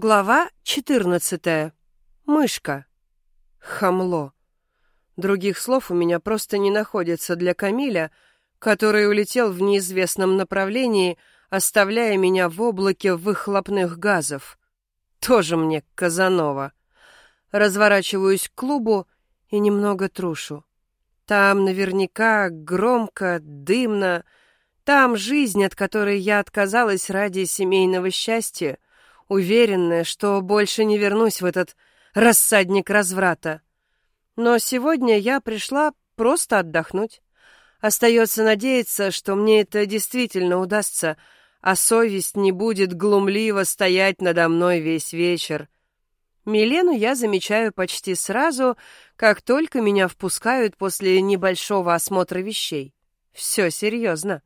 Глава 14. Мышка. Хамло. Других слов у меня просто не находится для Камиля, который улетел в неизвестном направлении, оставляя меня в облаке выхлопных газов. Тоже мне Казанова. Разворачиваюсь к клубу и немного трушу. Там наверняка громко, дымно. Там жизнь, от которой я отказалась ради семейного счастья — уверенная, что больше не вернусь в этот рассадник разврата. Но сегодня я пришла просто отдохнуть. Остается надеяться, что мне это действительно удастся, а совесть не будет глумливо стоять надо мной весь вечер. Милену я замечаю почти сразу, как только меня впускают после небольшого осмотра вещей. Все серьезно.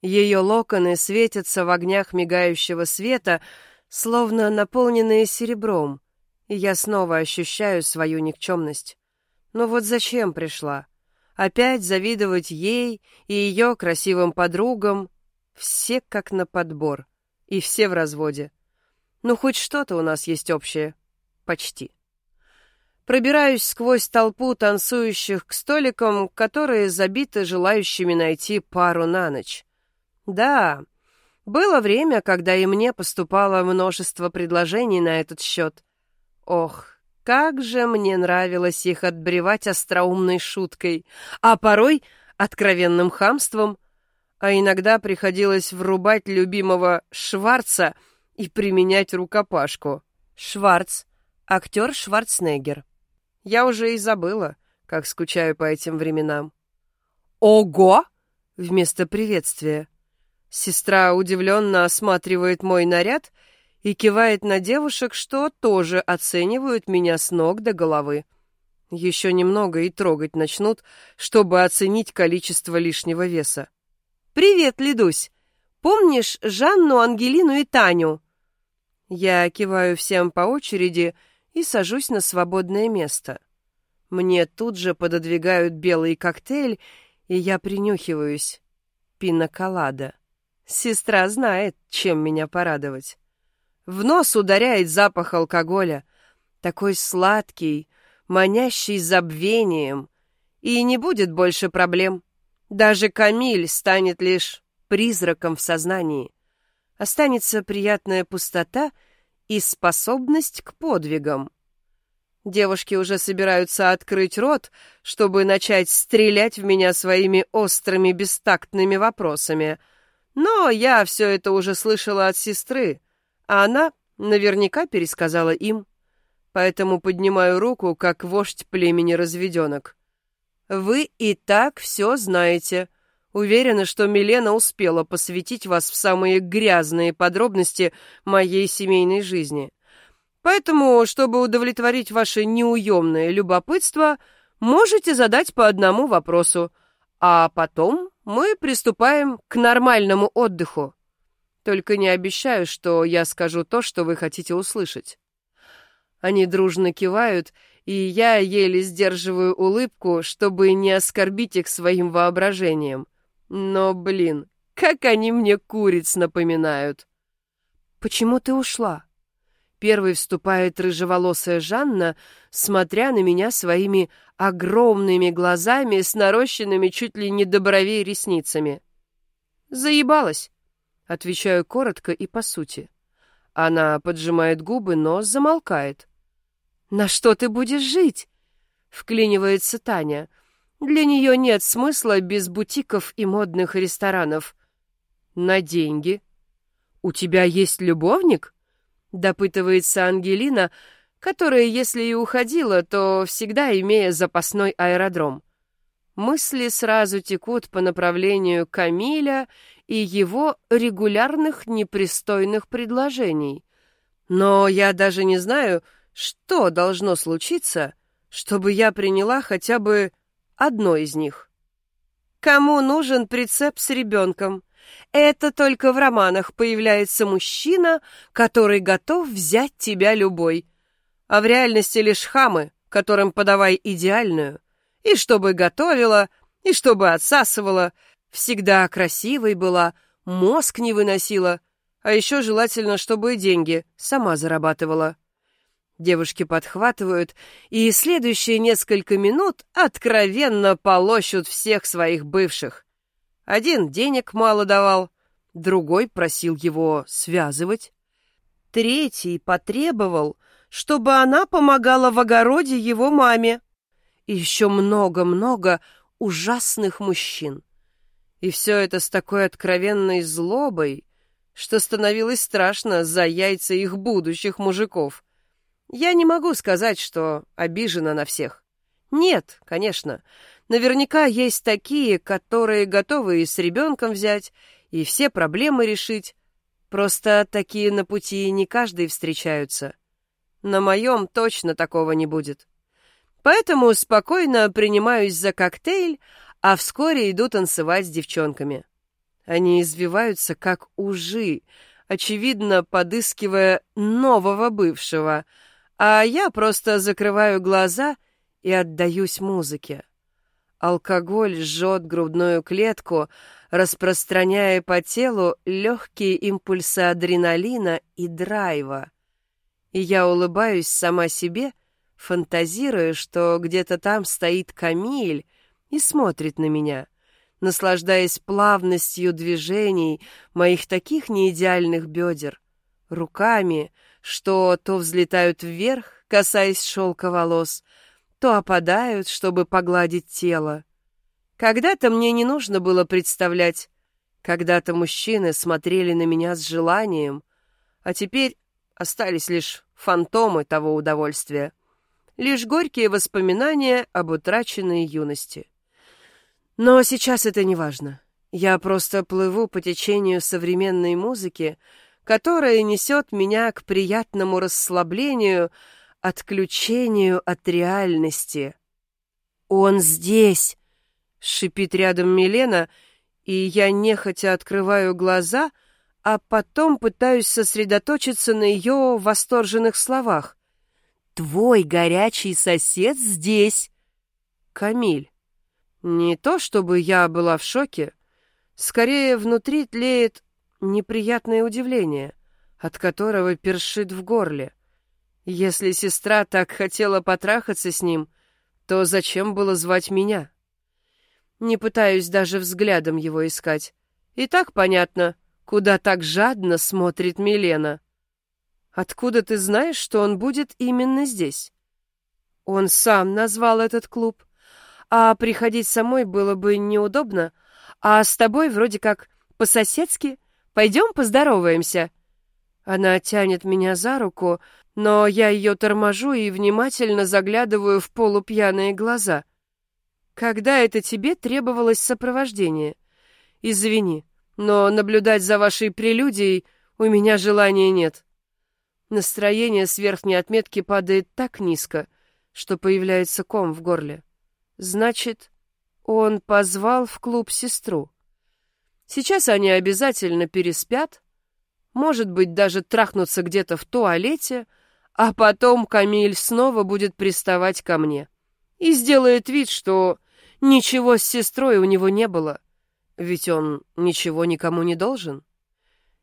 Ее локоны светятся в огнях мигающего света, словно наполненные серебром, и я снова ощущаю свою никчемность. Но вот зачем пришла? Опять завидовать ей и ее красивым подругам? Все как на подбор, и все в разводе. Ну, хоть что-то у нас есть общее. Почти. Пробираюсь сквозь толпу танцующих к столикам, которые забиты желающими найти пару на ночь. Да, было время, когда и мне поступало множество предложений на этот счет. Ох, как же мне нравилось их отбревать остроумной шуткой, а порой откровенным хамством, а иногда приходилось врубать любимого Шварца и применять рукопашку. Шварц, актер Шварценеггер. Я уже и забыла, как скучаю по этим временам. «Ого!» вместо приветствия. Сестра удивленно осматривает мой наряд и кивает на девушек, что тоже оценивают меня с ног до головы. Еще немного и трогать начнут, чтобы оценить количество лишнего веса. «Привет, Лидусь! Помнишь Жанну, Ангелину и Таню?» Я киваю всем по очереди и сажусь на свободное место. Мне тут же пододвигают белый коктейль, и я принюхиваюсь. Пиноколада. Сестра знает, чем меня порадовать. В нос ударяет запах алкоголя, такой сладкий, манящий забвением, и не будет больше проблем. Даже Камиль станет лишь призраком в сознании. Останется приятная пустота и способность к подвигам. Девушки уже собираются открыть рот, чтобы начать стрелять в меня своими острыми бестактными вопросами — но я все это уже слышала от сестры, а она наверняка пересказала им. Поэтому поднимаю руку, как вождь племени разведенок. Вы и так все знаете. Уверена, что Милена успела посвятить вас в самые грязные подробности моей семейной жизни. Поэтому, чтобы удовлетворить ваше неуемное любопытство, можете задать по одному вопросу, а потом мы приступаем к нормальному отдыху. Только не обещаю, что я скажу то, что вы хотите услышать. Они дружно кивают, и я еле сдерживаю улыбку, чтобы не оскорбить их своим воображением. Но, блин, как они мне куриц напоминают. Почему ты ушла? Первой вступает рыжеволосая Жанна, смотря на меня своими огромными глазами с нарощенными чуть ли не до бровей ресницами. «Заебалась», — отвечаю коротко и по сути. Она поджимает губы, но замолкает. «На что ты будешь жить?» — вклинивается Таня. «Для нее нет смысла без бутиков и модных ресторанов». «На деньги». «У тебя есть любовник?» Допытывается Ангелина, которая, если и уходила, то всегда имея запасной аэродром. Мысли сразу текут по направлению Камиля и его регулярных непристойных предложений. Но я даже не знаю, что должно случиться, чтобы я приняла хотя бы одно из них. Кому нужен прицеп с ребенком? Это только в романах появляется мужчина, который готов взять тебя любой. А в реальности лишь хамы, которым подавай идеальную. И чтобы готовила, и чтобы отсасывала. Всегда красивой была, мозг не выносила. А еще желательно, чтобы деньги сама зарабатывала. Девушки подхватывают и следующие несколько минут откровенно полощут всех своих бывших. Один денег мало давал, другой просил его связывать, третий потребовал, чтобы она помогала в огороде его маме. И еще много-много ужасных мужчин. И все это с такой откровенной злобой, что становилось страшно за яйца их будущих мужиков. Я не могу сказать, что обижена на всех. Нет, конечно. Наверняка есть такие, которые готовы и с ребенком взять, и все проблемы решить. Просто такие на пути не каждый встречаются. На моем точно такого не будет. Поэтому спокойно принимаюсь за коктейль, а вскоре иду танцевать с девчонками. Они извиваются, как ужи, очевидно, подыскивая нового бывшего — а я просто закрываю глаза и отдаюсь музыке. Алкоголь жжет грудную клетку, распространяя по телу легкие импульсы адреналина и драйва. И я улыбаюсь сама себе, фантазируя, что где-то там стоит Камиль и смотрит на меня, наслаждаясь плавностью движений моих таких неидеальных бедер, руками, что то взлетают вверх, касаясь шелка волос, то опадают, чтобы погладить тело. Когда-то мне не нужно было представлять, когда-то мужчины смотрели на меня с желанием, а теперь остались лишь фантомы того удовольствия, лишь горькие воспоминания об утраченной юности. Но сейчас это не важно. Я просто плыву по течению современной музыки, которая несет меня к приятному расслаблению, отключению от реальности. «Он здесь!» — шипит рядом Милена, и я нехотя открываю глаза, а потом пытаюсь сосредоточиться на ее восторженных словах. «Твой горячий сосед здесь!» «Камиль, не то чтобы я была в шоке, скорее внутри тлеет неприятное удивление, от которого першит в горле. Если сестра так хотела потрахаться с ним, то зачем было звать меня? Не пытаюсь даже взглядом его искать. И так понятно, куда так жадно смотрит Милена. Откуда ты знаешь, что он будет именно здесь? Он сам назвал этот клуб. А приходить самой было бы неудобно, а с тобой вроде как по-соседски Пойдем поздороваемся». Она тянет меня за руку, но я ее торможу и внимательно заглядываю в полупьяные глаза. «Когда это тебе требовалось сопровождение? Извини, но наблюдать за вашей прелюдией у меня желания нет». Настроение с верхней отметки падает так низко, что появляется ком в горле. Значит, он позвал в клуб сестру. Сейчас они обязательно переспят, может быть, даже трахнутся где-то в туалете, а потом Камиль снова будет приставать ко мне и сделает вид, что ничего с сестрой у него не было, ведь он ничего никому не должен.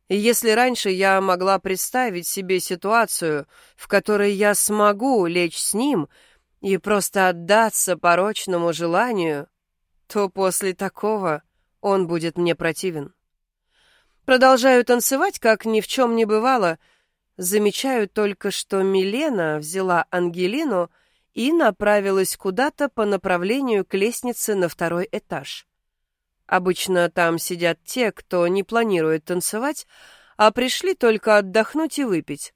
Если раньше я могла представить себе ситуацию, в которой я смогу лечь с ним и просто отдаться порочному желанию, то после такого он будет мне противен. Продолжаю танцевать, как ни в чем не бывало. Замечаю только, что Милена взяла Ангелину и направилась куда-то по направлению к лестнице на второй этаж. Обычно там сидят те, кто не планирует танцевать, а пришли только отдохнуть и выпить.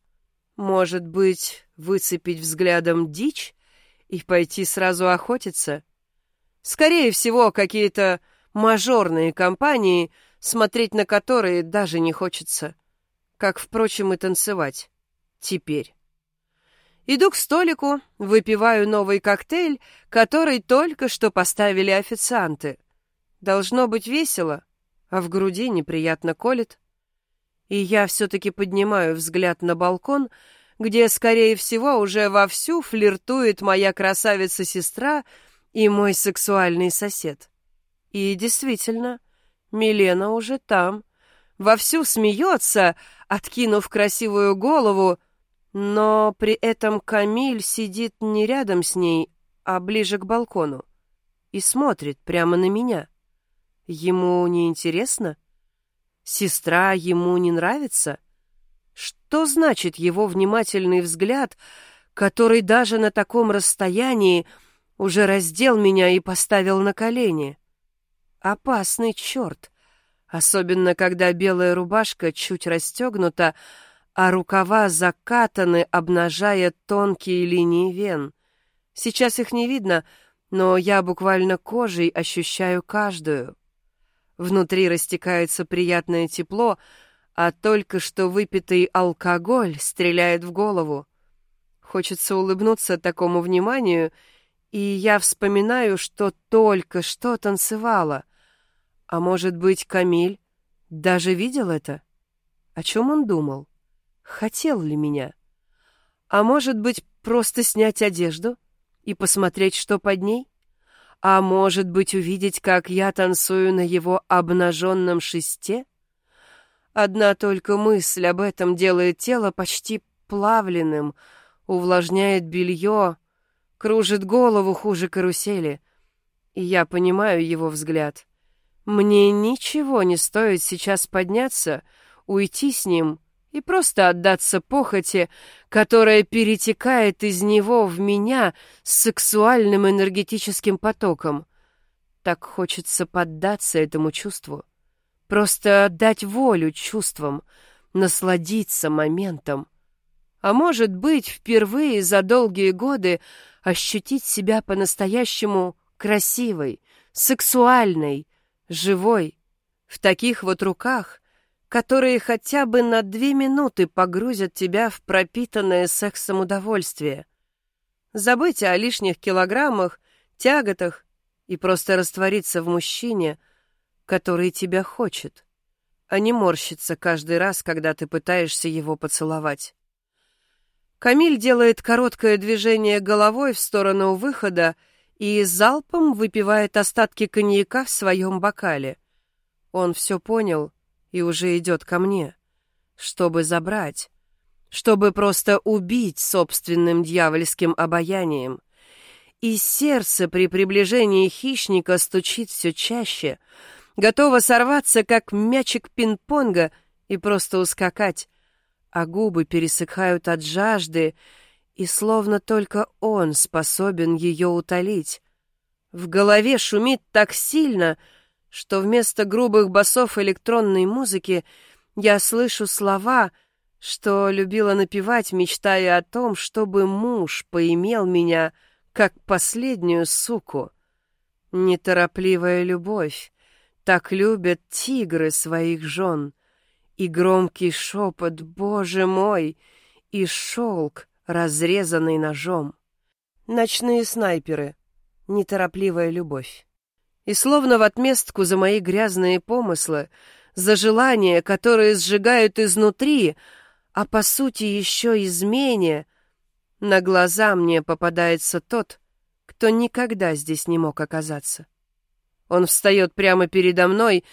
Может быть, выцепить взглядом дичь и пойти сразу охотиться? Скорее всего, какие-то мажорные компании, смотреть на которые даже не хочется. Как, впрочем, и танцевать. Теперь. Иду к столику, выпиваю новый коктейль, который только что поставили официанты. Должно быть весело, а в груди неприятно колет. И я все-таки поднимаю взгляд на балкон, где, скорее всего, уже вовсю флиртует моя красавица-сестра и мой сексуальный сосед. И действительно, Милена уже там. Вовсю смеется, откинув красивую голову, но при этом Камиль сидит не рядом с ней, а ближе к балкону и смотрит прямо на меня. Ему не интересно? Сестра ему не нравится? Что значит его внимательный взгляд, который даже на таком расстоянии уже раздел меня и поставил на колени? Опасный черт! Особенно, когда белая рубашка чуть расстегнута, а рукава закатаны, обнажая тонкие линии вен. Сейчас их не видно, но я буквально кожей ощущаю каждую. Внутри растекается приятное тепло, а только что выпитый алкоголь стреляет в голову. Хочется улыбнуться такому вниманию, и я вспоминаю, что только что танцевала. А может быть, Камиль даже видел это? О чем он думал? Хотел ли меня? А может быть, просто снять одежду и посмотреть, что под ней? А может быть, увидеть, как я танцую на его обнаженном шесте? Одна только мысль об этом делает тело почти плавленным, увлажняет белье, кружит голову хуже карусели. И я понимаю его взгляд. Мне ничего не стоит сейчас подняться, уйти с ним и просто отдаться похоти, которая перетекает из него в меня с сексуальным энергетическим потоком. Так хочется поддаться этому чувству. Просто отдать волю чувствам, насладиться моментом. А может быть, впервые за долгие годы ощутить себя по-настоящему красивой, сексуальной, живой, в таких вот руках — которые хотя бы на две минуты погрузят тебя в пропитанное сексом удовольствие. Забыть о лишних килограммах, тяготах и просто раствориться в мужчине, который тебя хочет, а не морщиться каждый раз, когда ты пытаешься его поцеловать. Камиль делает короткое движение головой в сторону выхода и залпом выпивает остатки коньяка в своем бокале. Он все понял и уже идет ко мне, чтобы забрать, чтобы просто убить собственным дьявольским обаянием. И сердце при приближении хищника стучит все чаще, готово сорваться, как мячик пинг-понга, и просто ускакать, а губы пересыхают от жажды, и словно только он способен ее утолить. В голове шумит так сильно — что вместо грубых басов электронной музыки я слышу слова, что любила напевать, мечтая о том, чтобы муж поимел меня как последнюю суку. Неторопливая любовь, так любят тигры своих жен, и громкий шепот «Боже мой!» и шелк, разрезанный ножом. Ночные снайперы, неторопливая любовь. И словно в отместку за мои грязные помыслы, за желания, которые сжигают изнутри, а по сути еще измене, на глаза мне попадается тот, кто никогда здесь не мог оказаться. Он встает прямо передо мной,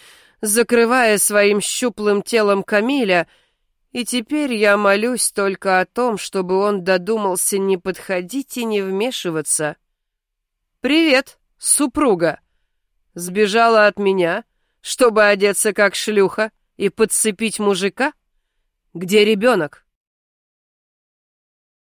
закрывая своим щуплым телом Камиля, и теперь я молюсь только о том, чтобы он додумался не подходить и не вмешиваться. «Привет, супруга!» Сбежала от меня, чтобы одеться как шлюха и подцепить мужика? Где ребенок?